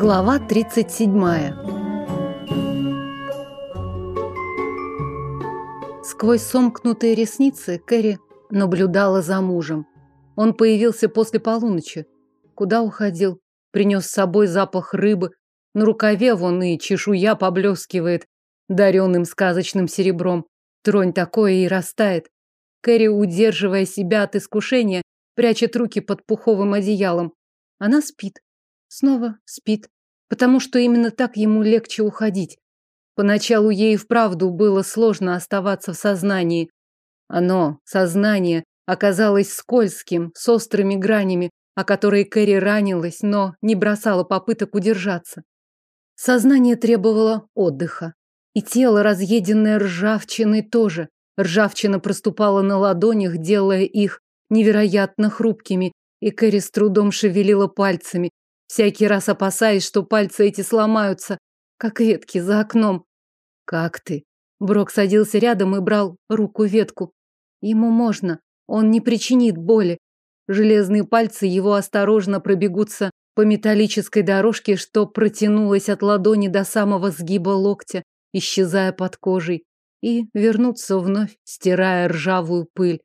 Глава 37. Сквозь сомкнутые ресницы Кэрри наблюдала за мужем. Он появился после полуночи. Куда уходил? Принес с собой запах рыбы. На рукаве вон и чешуя поблескивает, даренным сказочным серебром. Тронь такое и растает. Кэрри, удерживая себя от искушения, прячет руки под пуховым одеялом. Она спит. Снова спит. Потому что именно так ему легче уходить. Поначалу ей вправду было сложно оставаться в сознании. Оно, сознание, оказалось скользким, с острыми гранями, о которые Кэрри ранилась, но не бросала попыток удержаться. Сознание требовало отдыха. И тело, разъеденное ржавчиной, тоже. Ржавчина проступала на ладонях, делая их невероятно хрупкими, и Кэрри с трудом шевелила пальцами, всякий раз опасаясь, что пальцы эти сломаются, как ветки за окном. «Как ты?» Брок садился рядом и брал руку ветку. Ему можно, он не причинит боли. Железные пальцы его осторожно пробегутся по металлической дорожке, что протянулась от ладони до самого сгиба локтя, исчезая под кожей, и вернуться вновь, стирая ржавую пыль.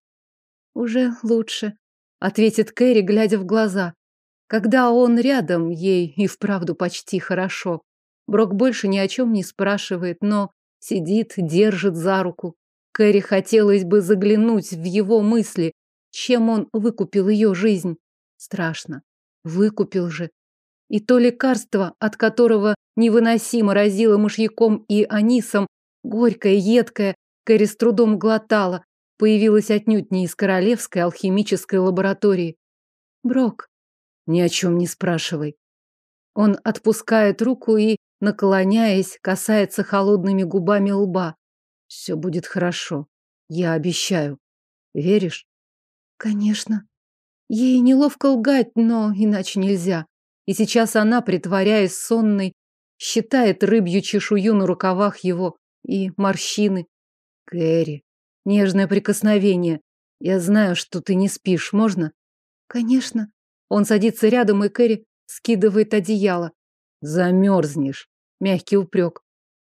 «Уже лучше», — ответит Кэрри, глядя в глаза. Когда он рядом, ей и вправду почти хорошо. Брок больше ни о чем не спрашивает, но сидит, держит за руку. Кэрри хотелось бы заглянуть в его мысли, чем он выкупил ее жизнь. Страшно. Выкупил же. И то лекарство, от которого невыносимо разило мышьяком и анисом, горькое, едкое, Кэрри с трудом глотала, появилось отнюдь не из королевской алхимической лаборатории. Брок, ни о чем не спрашивай. Он отпускает руку и, наклоняясь, касается холодными губами лба. Все будет хорошо. Я обещаю. Веришь? Конечно. Ей неловко лгать, но иначе нельзя. И сейчас она, притворяясь сонной, считает рыбью чешую на рукавах его и морщины. Кэрри, нежное прикосновение. Я знаю, что ты не спишь, можно? Конечно. Он садится рядом, и Кэрри скидывает одеяло. Замерзнешь. Мягкий упрек.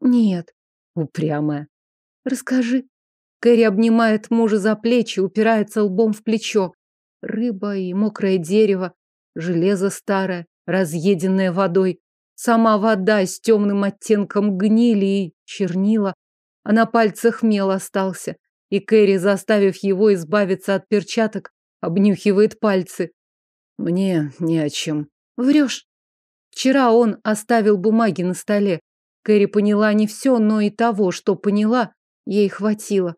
Нет. Упрямая. Расскажи. Кэрри обнимает мужа за плечи, упирается лбом в плечо. Рыба и мокрое дерево, железо старое, разъеденное водой. Сама вода с темным оттенком гнили и чернила, а на пальцах мел остался. И Кэрри, заставив его избавиться от перчаток, обнюхивает пальцы. Мне не о чем. Врешь. Вчера он оставил бумаги на столе. Кэрри поняла не все, но и того, что поняла, ей хватило.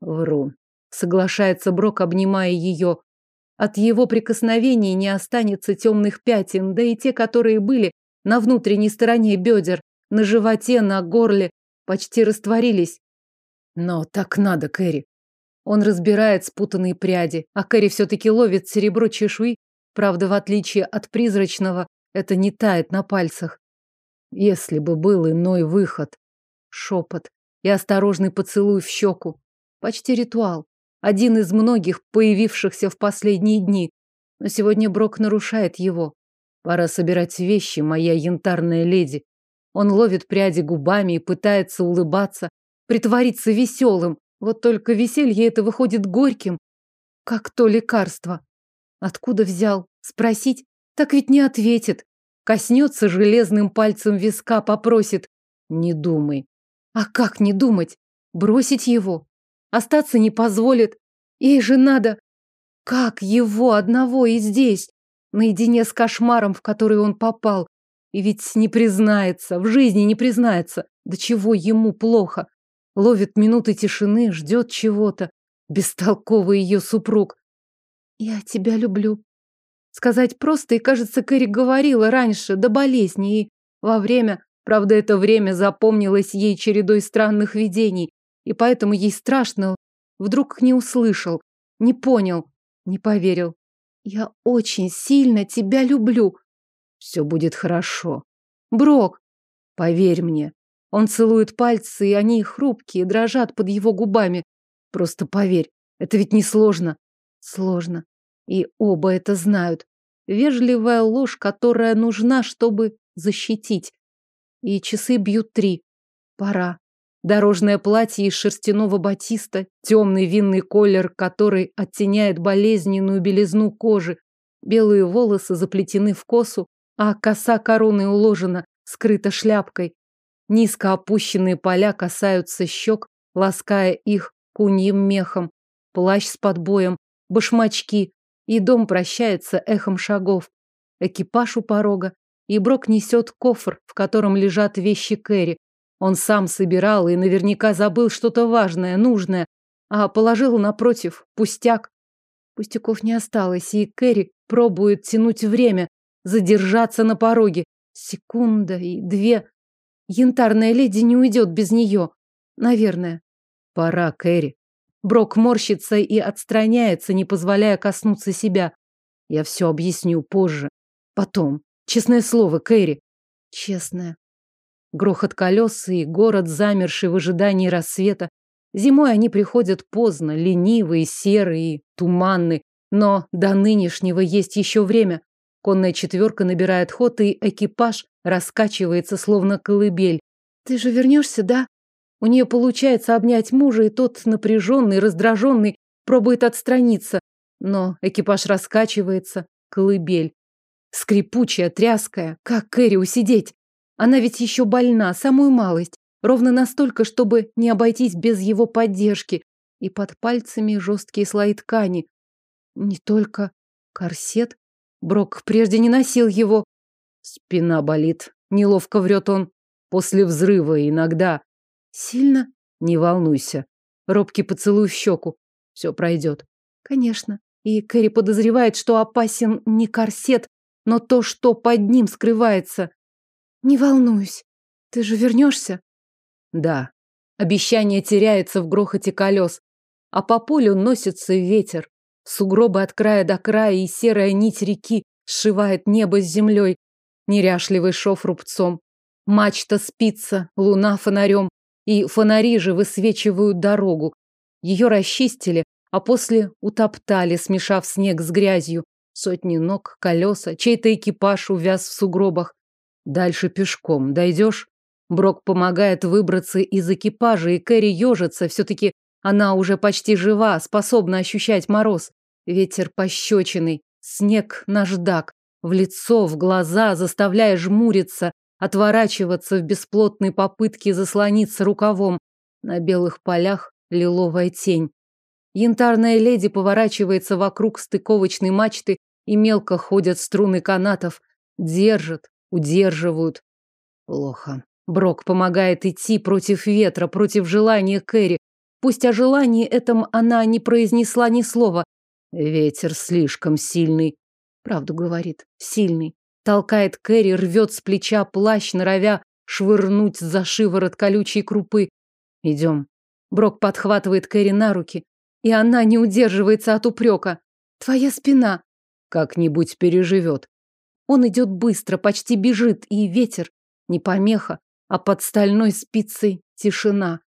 Вру. Соглашается Брок, обнимая ее. От его прикосновений не останется темных пятен, да и те, которые были на внутренней стороне бедер, на животе, на горле, почти растворились. Но так надо, Кэрри. Он разбирает спутанные пряди, а Кэрри все-таки ловит серебро чешуи Правда, в отличие от призрачного, это не тает на пальцах. Если бы был иной выход. Шепот и осторожный поцелуй в щеку. Почти ритуал. Один из многих, появившихся в последние дни. Но сегодня Брок нарушает его. Пора собирать вещи, моя янтарная леди. Он ловит пряди губами и пытается улыбаться, притвориться веселым. Вот только веселье это выходит горьким, как то лекарство. Откуда взял? Спросить? Так ведь не ответит. Коснется железным пальцем виска, попросит. Не думай. А как не думать? Бросить его? Остаться не позволит. Ей же надо... Как его одного и здесь? Наедине с кошмаром, в который он попал. И ведь не признается, в жизни не признается. До чего ему плохо? Ловит минуты тишины, ждет чего-то. Бестолковый ее супруг. «Я тебя люблю». Сказать просто, и, кажется, Кэрри говорила раньше, до болезни, и во время, правда, это время запомнилось ей чередой странных видений, и поэтому ей страшно. Вдруг не услышал, не понял, не поверил. «Я очень сильно тебя люблю». «Все будет хорошо». «Брок, поверь мне». Он целует пальцы, и они хрупкие, дрожат под его губами. Просто поверь, это ведь не сложно. И оба это знают. Вежливая ложь, которая нужна, чтобы защитить. И часы бьют три. Пора. Дорожное платье из шерстяного батиста, темный винный колер, который оттеняет болезненную белизну кожи. Белые волосы заплетены в косу, а коса короны уложена, скрыта шляпкой. Низко опущенные поля касаются щек, лаская их куньим мехом. Плащ с подбоем, башмачки, и дом прощается эхом шагов. Экипаж у порога, и Брок несет кофр, в котором лежат вещи Кэрри. Он сам собирал и наверняка забыл что-то важное, нужное, а положил напротив пустяк. Пустяков не осталось, и Кэрри пробует тянуть время, задержаться на пороге. Секунда и две. Янтарная леди не уйдет без нее. Наверное. Пора, Кэрри. Брок морщится и отстраняется, не позволяя коснуться себя. Я все объясню позже. Потом. Честное слово, Кэрри. Честное. Грохот колес и город, замерший в ожидании рассвета. Зимой они приходят поздно, ленивые, серые, туманные. Но до нынешнего есть еще время. Конная четверка набирает ход, и экипаж раскачивается, словно колыбель. Ты же вернешься, да? У нее получается обнять мужа, и тот, напряженный, раздраженный, пробует отстраниться. Но экипаж раскачивается, колыбель. Скрипучая, тряская. Как Кэрри усидеть? Она ведь еще больна, самую малость. Ровно настолько, чтобы не обойтись без его поддержки. И под пальцами жесткие слои ткани. Не только корсет. Брок прежде не носил его. Спина болит. Неловко врет он. После взрыва иногда. Сильно? Не волнуйся. Робкий поцелуй в щеку. Все пройдет. Конечно. И Кэрри подозревает, что опасен не корсет, но то, что под ним скрывается. Не волнуюсь. Ты же вернешься? Да. Обещание теряется в грохоте колес, а по полю носится ветер. Сугробы от края до края и серая нить реки сшивает небо с землей. Неряшливый шов рубцом. Мачта спится, луна фонарем и фонари же высвечивают дорогу. Ее расчистили, а после утоптали, смешав снег с грязью. Сотни ног, колеса, чей-то экипаж увяз в сугробах. Дальше пешком дойдешь? Брок помогает выбраться из экипажа, и Кэрри ежится. Все-таки она уже почти жива, способна ощущать мороз. Ветер пощечиной, снег наждак, в лицо, в глаза, заставляя жмуриться, отворачиваться в бесплотной попытке заслониться рукавом. На белых полях лиловая тень. Янтарная леди поворачивается вокруг стыковочной мачты и мелко ходят струны канатов. Держат, удерживают. Плохо. Брок помогает идти против ветра, против желания Кэрри. Пусть о желании этом она не произнесла ни слова. Ветер слишком сильный. Правду говорит. Сильный. Толкает Кэрри, рвет с плеча плащ, норовя швырнуть за шиворот колючей крупы. Идем. Брок подхватывает Кэрри на руки, и она не удерживается от упрека. Твоя спина. Как-нибудь переживет. Он идет быстро, почти бежит, и ветер. Не помеха, а под стальной спицей тишина.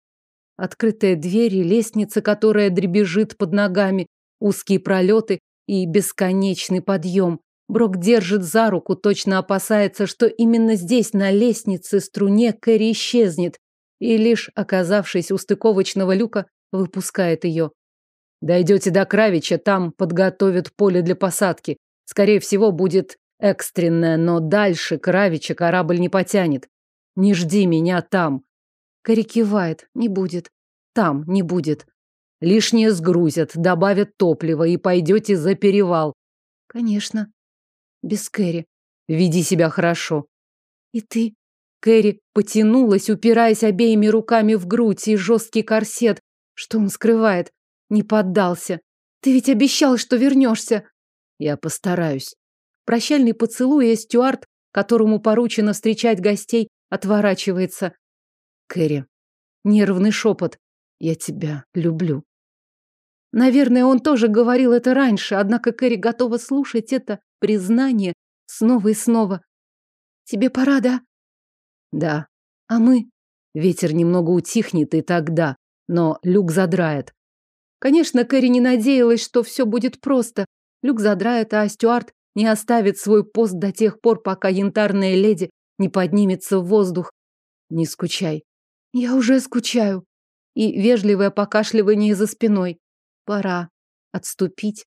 Открытая дверь и лестница, которая дребезжит под ногами, узкие пролеты и бесконечный подъем. Брок держит за руку, точно опасается, что именно здесь, на лестнице, струне Кэрри исчезнет, и лишь оказавшись у стыковочного люка, выпускает ее. Дойдете до Кравича, там подготовят поле для посадки. Скорее всего, будет экстренное, но дальше Кравича корабль не потянет. Не жди меня там. Кэрри кивает. Не будет. Там не будет. Лишнее сгрузят, добавят топлива и пойдете за перевал. Конечно без Кэрри. Веди себя хорошо. И ты? Кэрри потянулась, упираясь обеими руками в грудь и жесткий корсет. Что он скрывает? Не поддался. Ты ведь обещал, что вернешься. Я постараюсь. Прощальный поцелуй, и Стюарт, которому поручено встречать гостей, отворачивается. Кэрри. Нервный шепот. Я тебя люблю. Наверное, он тоже говорил это раньше, однако Кэрри готова слушать это признание снова и снова. Тебе пора, да? Да. А мы? Ветер немного утихнет и тогда, но люк задрает. Конечно, Кэрри не надеялась, что все будет просто. Люк задрает, а Стюарт не оставит свой пост до тех пор, пока янтарная леди не поднимется в воздух. Не скучай. Я уже скучаю. И вежливое покашливание за спиной. Пора отступить.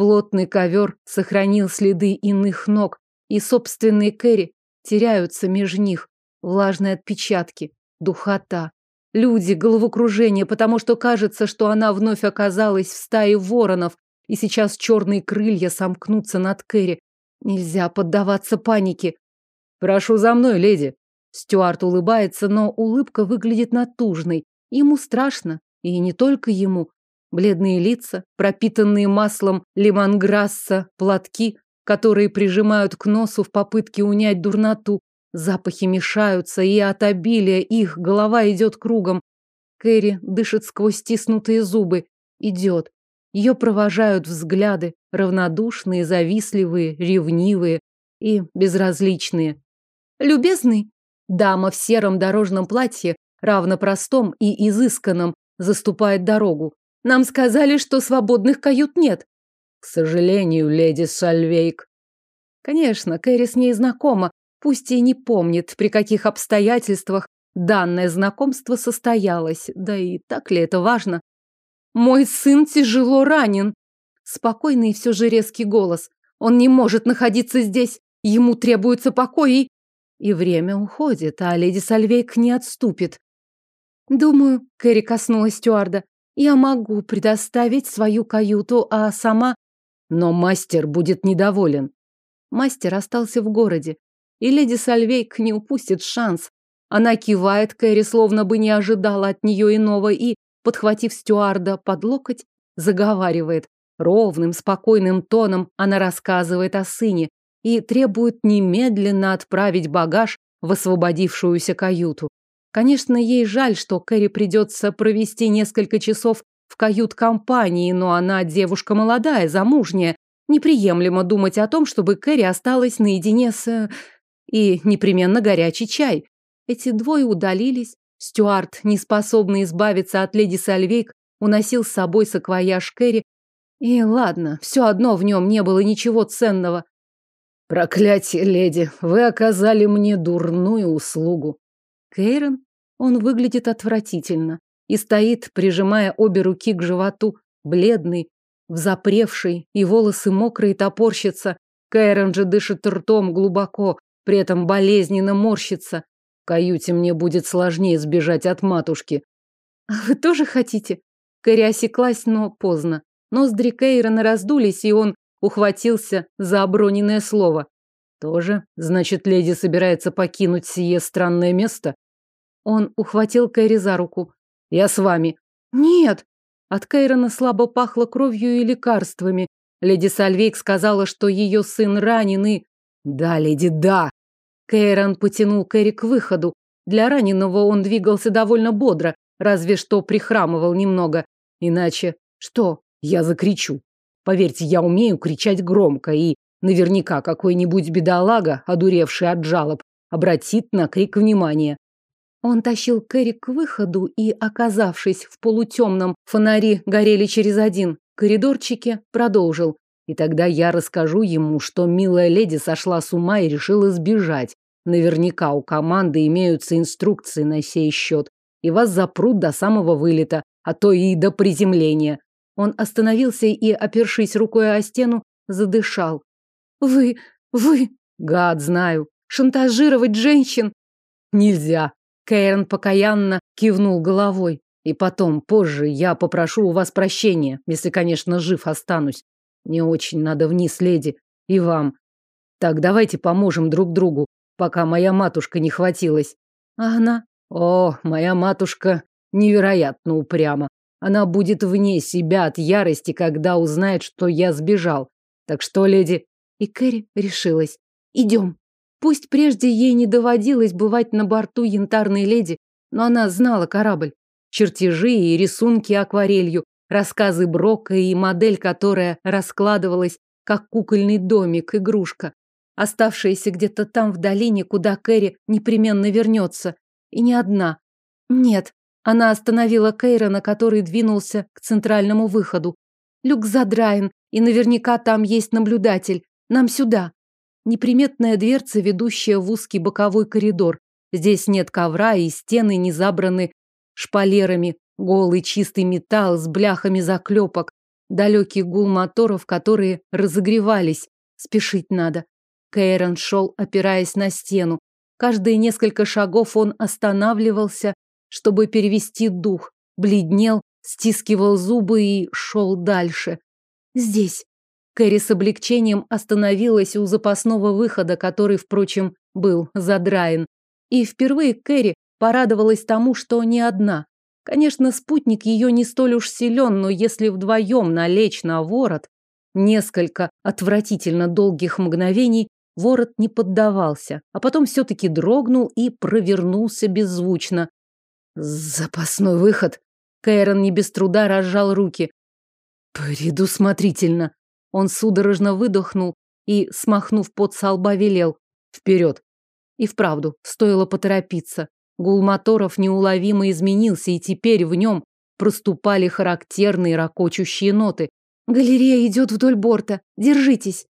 Плотный ковер сохранил следы иных ног, и собственные Кэрри теряются меж них. Влажные отпечатки, духота. Люди, головокружение, потому что кажется, что она вновь оказалась в стае воронов, и сейчас черные крылья сомкнутся над Кэрри. Нельзя поддаваться панике. «Прошу за мной, леди!» Стюарт улыбается, но улыбка выглядит натужной. Ему страшно, и не только ему. Бледные лица, пропитанные маслом лимонграсса, платки, которые прижимают к носу в попытке унять дурноту. Запахи мешаются, и от обилия их голова идет кругом. Кэрри дышит сквозь стиснутые зубы. Идет. Ее провожают взгляды, равнодушные, завистливые, ревнивые и безразличные. Любезный, дама в сером дорожном платье, равно простом и изысканном, заступает дорогу. Нам сказали, что свободных кают нет. К сожалению, леди Сальвейк. Конечно, Кэрри с ней знакома, пусть и не помнит, при каких обстоятельствах данное знакомство состоялось. Да и так ли это важно? Мой сын тяжело ранен. Спокойный и все же резкий голос. Он не может находиться здесь. Ему требуется покой и... И время уходит, а леди Сальвейк не отступит. Думаю, Кэрри коснулась стюарда, я могу предоставить свою каюту, а сама... Но мастер будет недоволен. Мастер остался в городе, и леди Сальвейк не упустит шанс. Она кивает Кэрри, словно бы не ожидала от нее иного, и, подхватив стюарда под локоть, заговаривает. Ровным, спокойным тоном она рассказывает о сыне и требует немедленно отправить багаж в освободившуюся каюту. Конечно, ей жаль, что Кэрри придется провести несколько часов в кают-компании, но она девушка молодая, замужняя. Неприемлемо думать о том, чтобы Кэрри осталась наедине с... И непременно горячий чай. Эти двое удалились. Стюарт, не способный избавиться от леди Сальвейк, уносил с собой саквояж Кэрри. И ладно, все одно в нем не было ничего ценного. Проклятие, леди, вы оказали мне дурную услугу. Кейрон? Он выглядит отвратительно и стоит, прижимая обе руки к животу, бледный, взапревший, и волосы мокрые топорщатся. Кейрон же дышит ртом глубоко, при этом болезненно морщится. В каюте мне будет сложнее сбежать от матушки. А вы тоже хотите? Кэрри осеклась, но поздно. Ноздри Кейрона раздулись, и он ухватился за оброненное слово. Тоже? Значит, леди собирается покинуть сие странное место? Он ухватил Кэрри за руку. Я с вами. Нет. От Кейрона слабо пахло кровью и лекарствами. Леди Сальвейк сказала, что ее сын ранен и... Да, леди, да. Кейрон потянул Кэрри к выходу. Для раненого он двигался довольно бодро, разве что прихрамывал немного. Иначе... Что? Я закричу. Поверьте, я умею кричать громко, и наверняка какой-нибудь бедолага, одуревший от жалоб, обратит на крик внимание. Он тащил Кэрри к выходу и, оказавшись в полутемном, фонари горели через один, коридорчике, продолжил. И тогда я расскажу ему, что милая леди сошла с ума и решила сбежать. Наверняка у команды имеются инструкции на сей счет, и вас запрут до самого вылета, а то и до приземления. Он остановился и, опершись рукой о стену, задышал. Вы, вы, гад, знаю, шантажировать женщин нельзя. Кейрон покаянно кивнул головой. И потом, позже, я попрошу у вас прощения, если, конечно, жив останусь. Не очень надо вниз, леди, и вам. Так, давайте поможем друг другу, пока моя матушка не хватилась. А она? О, моя матушка невероятно упряма. Она будет вне себя от ярости, когда узнает, что я сбежал. Так что, леди... И Кэрри решилась. Идем. Пусть прежде ей не доводилось бывать на борту янтарной леди, но она знала корабль. Чертежи и рисунки акварелью, рассказы Брока и модель, которая раскладывалась, как кукольный домик, игрушка, оставшаяся где-то там в долине, куда Кэрри непременно вернется. И не одна. Нет, она остановила Кейрона, который двинулся к центральному выходу. Люк задраен, и наверняка там есть наблюдатель. Нам сюда. Неприметная дверца, ведущая в узкий боковой коридор. Здесь нет ковра, и стены не забраны шпалерами. Голый чистый металл с бляхами заклепок. Далекий гул моторов, которые разогревались. Спешить надо. Кейрон шел, опираясь на стену. Каждые несколько шагов он останавливался, чтобы перевести дух, бледнел, стискивал зубы и шел дальше. Здесь. Кэрри с облегчением остановилась у запасного выхода, который, впрочем, был задраен. И впервые Кэрри порадовалась тому, что не одна. Конечно, спутник ее не столь уж силен, но если вдвоем налечь на ворот, несколько отвратительно долгих мгновений ворот не поддавался, а потом все-таки дрогнул и провернулся беззвучно. Запасной выход. Кэйрон не без труда разжал руки. Предусмотрительно. Он судорожно выдохнул и, смахнув под со лба, велел. Вперед. И вправду, стоило поторопиться. Гул моторов неуловимо изменился, и теперь в нем проступали характерные ракочущие ноты. Галерея идет вдоль борта. Держитесь.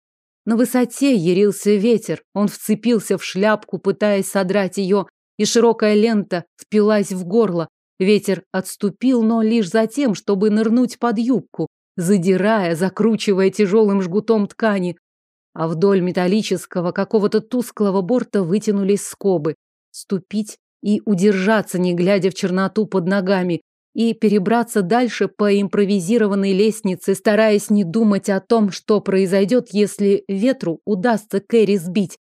На высоте ярился ветер. Он вцепился в шляпку, пытаясь содрать ее, и широкая лента впилась в горло. Ветер отступил, но лишь за тем, чтобы нырнуть под юбку, задирая, закручивая тяжелым жгутом ткани. А вдоль металлического какого-то тусклого борта вытянулись скобы. Ступить и удержаться, не глядя в черноту под ногами, и перебраться дальше по импровизированной лестнице, стараясь не думать о том, что произойдет, если ветру удастся Кэрри сбить.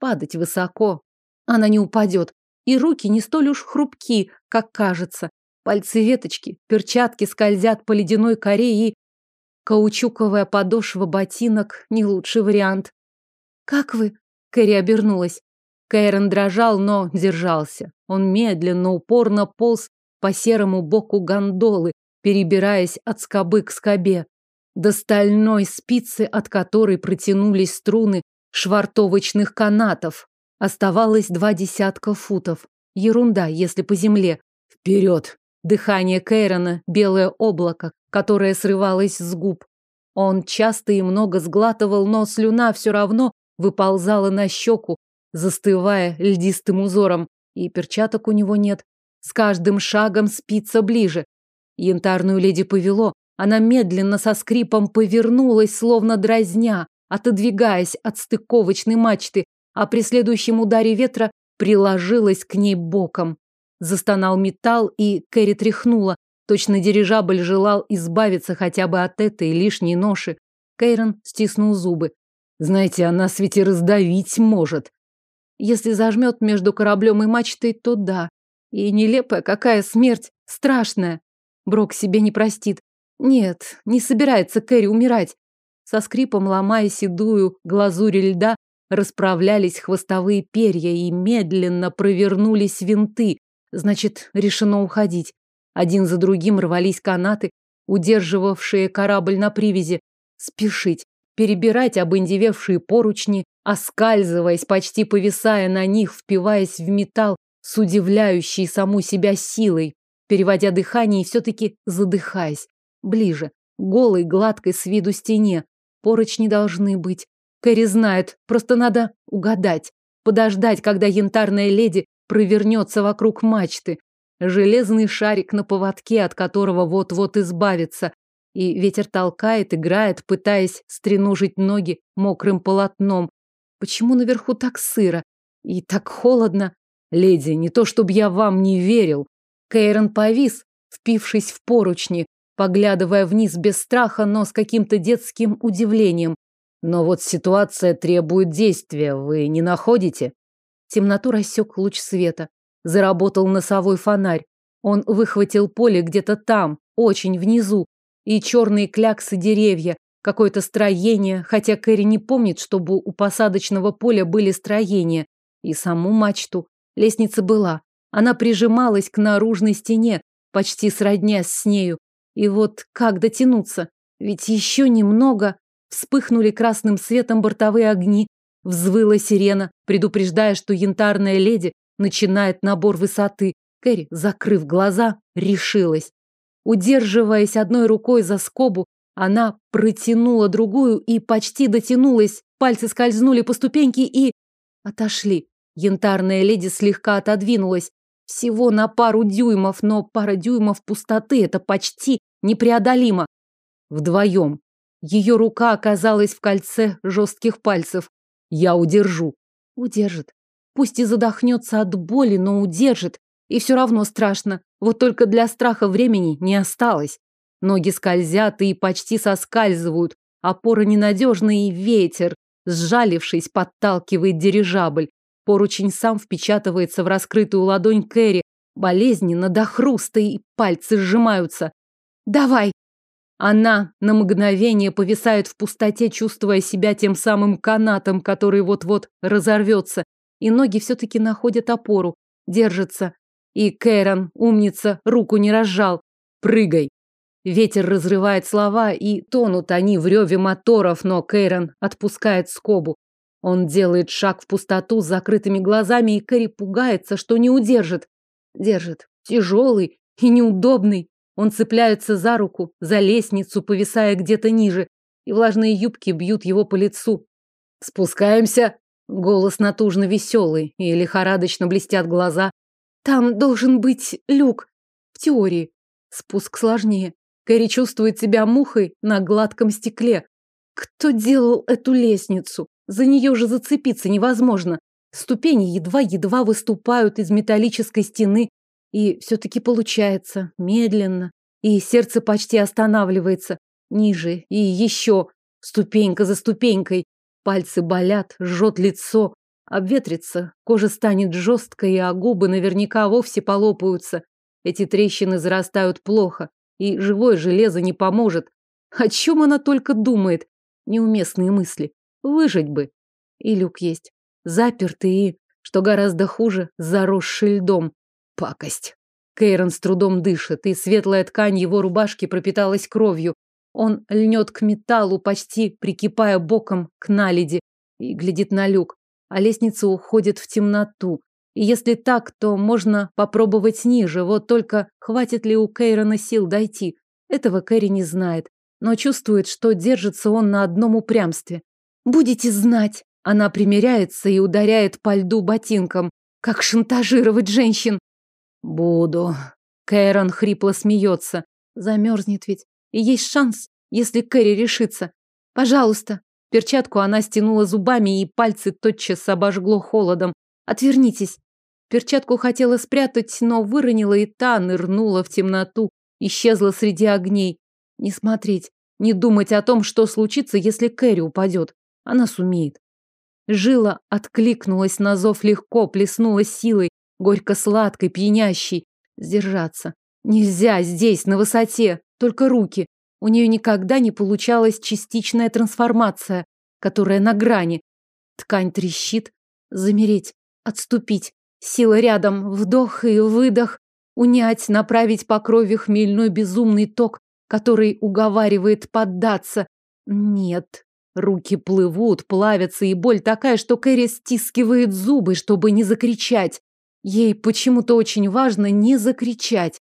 Падать высоко. Она не упадет. И руки не столь уж хрупки, как кажется. Пальцы веточки, перчатки скользят по ледяной коре и... Каучуковая подошва ботинок – не лучший вариант. «Как вы?» – Кэрри обернулась. Кэйрон дрожал, но держался. Он медленно, упорно полз по серому боку гондолы, перебираясь от скобы к скобе, до стальной спицы, от которой протянулись струны швартовочных канатов. Оставалось два десятка футов. Ерунда, если по земле. Вперед! Дыхание Кейрона, белое облако, которое срывалось с губ. Он часто и много сглатывал, но слюна все равно выползала на щеку, застывая льдистым узором, и перчаток у него нет. С каждым шагом спица ближе. Янтарную леди повело. Она медленно со скрипом повернулась, словно дразня, отодвигаясь от стыковочной мачты, а при следующем ударе ветра приложилась к ней боком. Застонал металл, и Кэрри тряхнула. Точно дирижабль желал избавиться хотя бы от этой лишней ноши. Кейрон стиснул зубы. Знаете, она ведь и раздавить может. Если зажмет между кораблем и мачтой, то да. И нелепая какая смерть, страшная. Брок себе не простит. Нет, не собирается Кэрри умирать. Со скрипом, ломая седую глазурь льда, расправлялись хвостовые перья и медленно провернулись винты. Значит, решено уходить. Один за другим рвались канаты, удерживавшие корабль на привязи. Спешить, перебирать обындевевшие поручни, оскальзываясь, почти повисая на них, впиваясь в металл, с удивляющей саму себя силой, переводя дыхание и все-таки задыхаясь. Ближе, голой, гладкой с виду стене. Порочни должны быть. Кэрри знает, просто надо угадать. Подождать, когда янтарная леди провернется вокруг мачты. Железный шарик на поводке, от которого вот-вот избавиться. И ветер толкает, играет, пытаясь стреножить ноги мокрым полотном. Почему наверху так сыро и так холодно? Леди, не то чтобы я вам не верил. Кейрон повис, впившись в поручни, поглядывая вниз без страха, но с каким-то детским удивлением. Но вот ситуация требует действия, вы не находите? Темноту рассек луч света. Заработал носовой фонарь. Он выхватил поле где-то там, очень внизу, и черные кляксы деревья, какое-то строение, хотя Кэрри не помнит, чтобы у посадочного поля были строения, и саму мачту. Лестница была. Она прижималась к наружной стене, почти сроднясь с нею. И вот как дотянуться? Ведь еще немного... Вспыхнули красным светом бортовые огни. Взвыла сирена, предупреждая, что янтарная леди начинает набор высоты. Кэрри, закрыв глаза, решилась. Удерживаясь одной рукой за скобу, она протянула другую и почти дотянулась, пальцы скользнули по ступеньке и... Отошли. Янтарная леди слегка отодвинулась. Всего на пару дюймов, но пара дюймов пустоты – это почти непреодолимо. Вдвоем. Ее рука оказалась в кольце жестких пальцев. Я удержу. Удержит. Пусть и задохнется от боли, но удержит. И все равно страшно. Вот только для страха времени не осталось. Ноги скользят и почти соскальзывают. Опора ненадежная и ветер, сжалившись, подталкивает дирижабль. Поручень сам впечатывается в раскрытую ладонь Кэрри. Болезненно до хруста и пальцы сжимаются. «Давай!» Она на мгновение повисает в пустоте, чувствуя себя тем самым канатом, который вот-вот разорвется. И ноги все-таки находят опору, держатся. И Кэрон, умница, руку не разжал. «Прыгай!» Ветер разрывает слова, и тонут они в реве моторов, но Кейрон отпускает скобу. Он делает шаг в пустоту с закрытыми глазами, и Кэрри пугается, что не удержит. Держит. Тяжелый и неудобный. Он цепляется за руку, за лестницу, повисая где-то ниже, и влажные юбки бьют его по лицу. «Спускаемся!» Голос натужно веселый, и лихорадочно блестят глаза. «Там должен быть люк. В теории. Спуск сложнее. Кэрри чувствует себя мухой на гладком стекле. Кто делал эту лестницу? За нее же зацепиться невозможно. Ступени едва-едва выступают из металлической стены, и все-таки получается медленно, и сердце почти останавливается. Ниже и еще, ступенька за ступенькой. Пальцы болят, жжет лицо, обветрится, кожа станет жесткой, а губы наверняка вовсе полопаются. Эти трещины зарастают плохо, и живое железо не поможет. О чем она только думает? Неуместные мысли. Выжить бы. И люк есть. Запертый и, что гораздо хуже, заросший льдом. Пакость. Кейрон с трудом дышит, и светлая ткань его рубашки пропиталась кровью. Он льнет к металлу, почти прикипая боком к наледи, и глядит на люк. А лестница уходит в темноту. И если так, то можно попробовать ниже, вот только хватит ли у Кейрона сил дойти. Этого Кэрри не знает, но чувствует, что держится он на одном упрямстве. Будете знать. Она примеряется и ударяет по льду ботинком. Как шантажировать женщин? Буду. Кэрон хрипло смеется. Замерзнет ведь. И есть шанс, если Кэрри решится. Пожалуйста. Перчатку она стянула зубами, и пальцы тотчас обожгло холодом. Отвернитесь. Перчатку хотела спрятать, но выронила, и та нырнула в темноту, исчезла среди огней. Не смотреть, не думать о том, что случится, если Кэрри упадет. Она сумеет. Жила откликнулась на зов легко, плеснула силой, горько-сладкой, пьянящей. Сдержаться. Нельзя здесь, на высоте, только руки. У нее никогда не получалась частичная трансформация, которая на грани. Ткань трещит. Замереть, отступить. Сила рядом. Вдох и выдох. Унять, направить по крови хмельной безумный ток, который уговаривает поддаться. Нет, Руки плывут, плавятся, и боль такая, что Кэрри стискивает зубы, чтобы не закричать. Ей почему-то очень важно не закричать.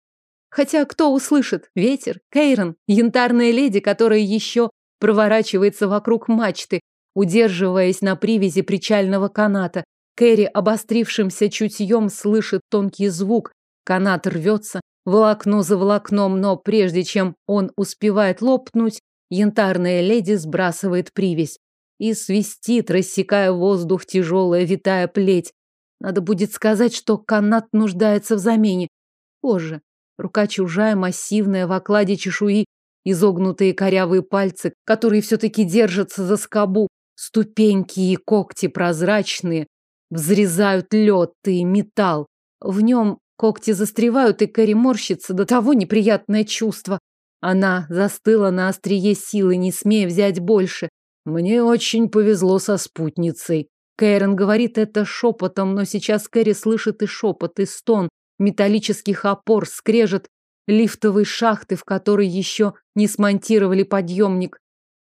Хотя кто услышит? Ветер, Кейрон, янтарная леди, которая еще проворачивается вокруг мачты, удерживаясь на привязи причального каната. Кэрри обострившимся чутьем слышит тонкий звук. Канат рвется, волокно за волокном, но прежде чем он успевает лопнуть, Янтарная леди сбрасывает привязь и свистит, рассекая воздух тяжелая витая плеть. Надо будет сказать, что канат нуждается в замене. Позже. Рука чужая, массивная, в окладе чешуи, изогнутые корявые пальцы, которые все-таки держатся за скобу, ступеньки и когти прозрачные, взрезают лед и металл. В нем когти застревают, и Кэрри морщится, до того неприятное чувство. Она застыла на острие силы, не смея взять больше. Мне очень повезло со спутницей. Кэрен говорит это шепотом, но сейчас Кэрри слышит и шепот, и стон металлических опор, скрежет лифтовой шахты, в которой еще не смонтировали подъемник.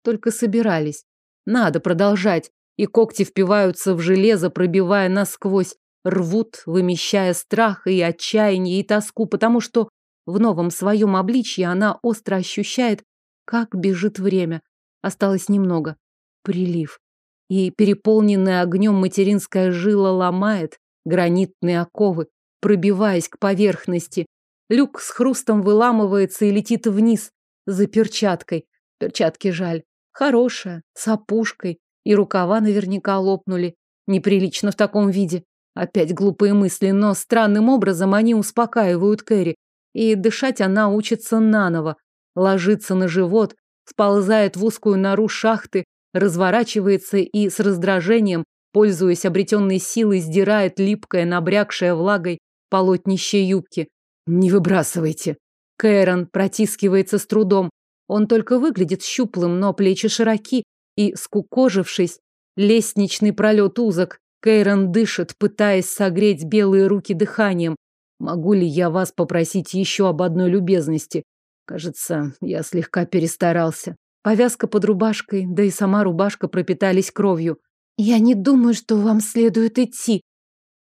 Только собирались. Надо продолжать. И когти впиваются в железо, пробивая насквозь, рвут, вымещая страх и отчаяние и тоску, потому что в новом своем обличье она остро ощущает, как бежит время. Осталось немного. Прилив. И переполненная огнем материнская жила ломает гранитные оковы, пробиваясь к поверхности. Люк с хрустом выламывается и летит вниз за перчаткой. Перчатки жаль. Хорошая, с опушкой. И рукава наверняка лопнули. Неприлично в таком виде. Опять глупые мысли, но странным образом они успокаивают Кэрри. И дышать она учится наново. Ложится на живот, сползает в узкую нору шахты, разворачивается и с раздражением, пользуясь обретенной силой, сдирает липкое, набрякшее влагой полотнище юбки. «Не выбрасывайте!» Кэрон протискивается с трудом. Он только выглядит щуплым, но плечи широки, и, скукожившись, лестничный пролет узок. Кейрон дышит, пытаясь согреть белые руки дыханием. Могу ли я вас попросить еще об одной любезности? Кажется, я слегка перестарался. Повязка под рубашкой, да и сама рубашка пропитались кровью. Я не думаю, что вам следует идти.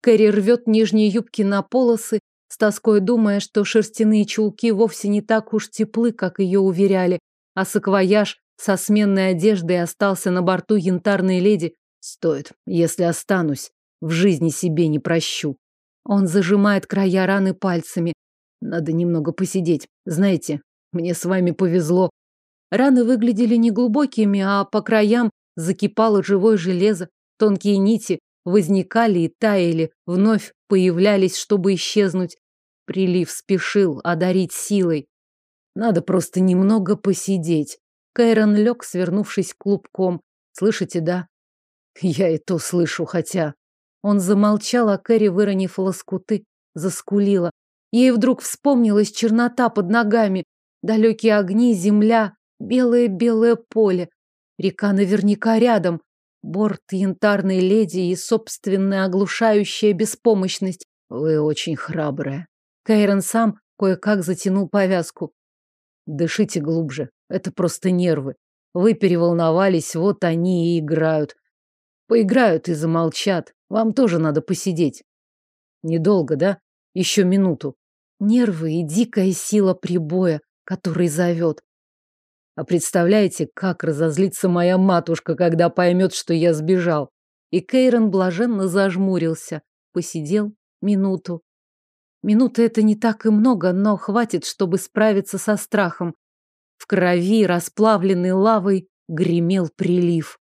Кэрри рвет нижние юбки на полосы, с тоской думая, что шерстяные чулки вовсе не так уж теплы, как ее уверяли, а саквояж со сменной одеждой остался на борту янтарной леди. Стоит, если останусь, в жизни себе не прощу. Он зажимает края раны пальцами. Надо немного посидеть. Знаете, мне с вами повезло. Раны выглядели не глубокими, а по краям закипало живое железо. Тонкие нити возникали и таяли, вновь появлялись, чтобы исчезнуть. Прилив спешил одарить силой. Надо просто немного посидеть. Кайрон лег, свернувшись клубком. Слышите, да? Я и то слышу, хотя... Он замолчал, а Кэрри, выронив лоскуты, заскулила. Ей вдруг вспомнилась чернота под ногами, далекие огни, земля, Белое-белое поле. Река наверняка рядом. Борт янтарной леди и собственная оглушающая беспомощность. Вы очень храбрая. Кайрон сам кое-как затянул повязку. Дышите глубже. Это просто нервы. Вы переволновались, вот они и играют. Поиграют и замолчат. Вам тоже надо посидеть. Недолго, да? Еще минуту. Нервы и дикая сила прибоя, который зовет. А представляете, как разозлится моя матушка, когда поймет, что я сбежал? И Кейрон блаженно зажмурился. Посидел минуту. Минуты это не так и много, но хватит, чтобы справиться со страхом. В крови, расплавленной лавой, гремел прилив.